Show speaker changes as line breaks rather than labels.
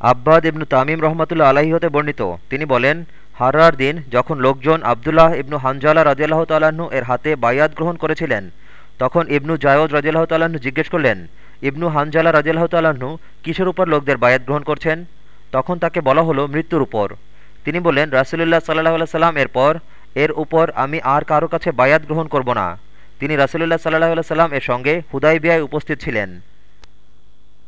আব্বাদ ইবনু তামিম রহমতুল্লা আলাহি হতে বর্ণিত। তিনি বলেন হারার দিন যখন লোকজন আবদুল্লাহ ইবনু হানজালা রাজিয়াল্লাহ তাল্লাহ্ন এর হাতে বায়াত গ্রহণ করেছিলেন, তখন ইবনু জায়দ রাজিয়াল্লাহ তাল্লাহ্ন জিজ্ঞেস করলেন, ইবনু হানজালা রাজিয়াল্লাহ তাল্লাহ্ন কিসের উপর লোকদের বায়াত গ্রহণ করছেন? তখন তাকে বলা হলো, মৃত্যুর উপর। তিনি বলেন রাসুলুল্লাহ সাল্লাহ সাল্লাম এর পর, এর উপর আমি আর কারও কাছে বায়াত গ্রহণ করব না। তিনি রাসুলুল্লাহ সাল্লাহ সাল্লাম এর সঙ্গে হুদাই বিয়ায় উপস্থিত ছিলেন।